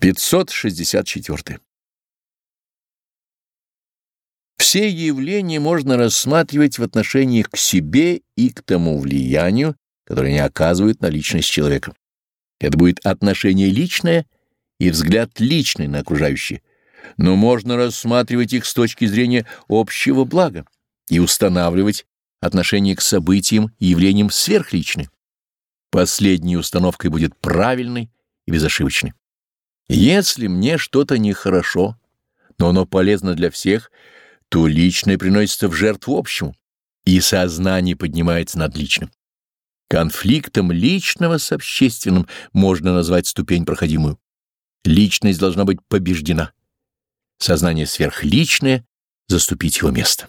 564. Все явления можно рассматривать в отношении к себе и к тому влиянию, которое они оказывают на личность человека. Это будет отношение личное и взгляд личный на окружающее, но можно рассматривать их с точки зрения общего блага и устанавливать отношение к событиям и явлениям сверхличной. Последней установкой будет правильной и безошибочной. Если мне что-то нехорошо, но оно полезно для всех, то личное приносится в жертву общему, и сознание поднимается над личным. Конфликтом личного с общественным можно назвать ступень проходимую. Личность должна быть побеждена. Сознание сверхличное — заступить его место.